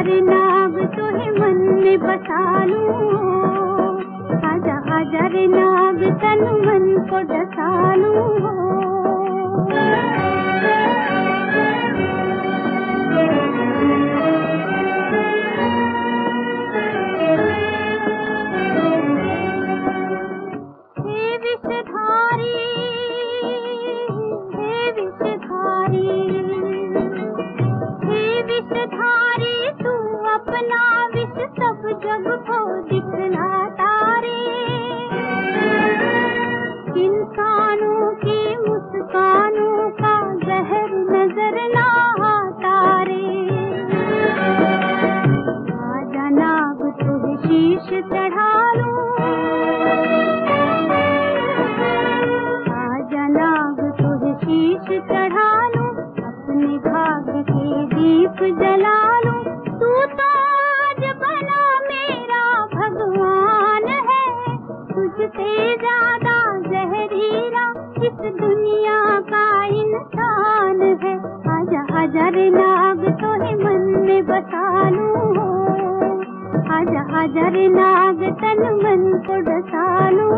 हर नाग तुहे तो मन में बसा लूँ। आजा आजा रे नाग, तन मन को डसा लूँ। जलालू तूं त भॻवान कुझु ज़ा ज़र दुनिया का इंसान है। हज़ हज़र नाग तोह मन में बसालू अॼु हज़र नाग तन मन को बसालो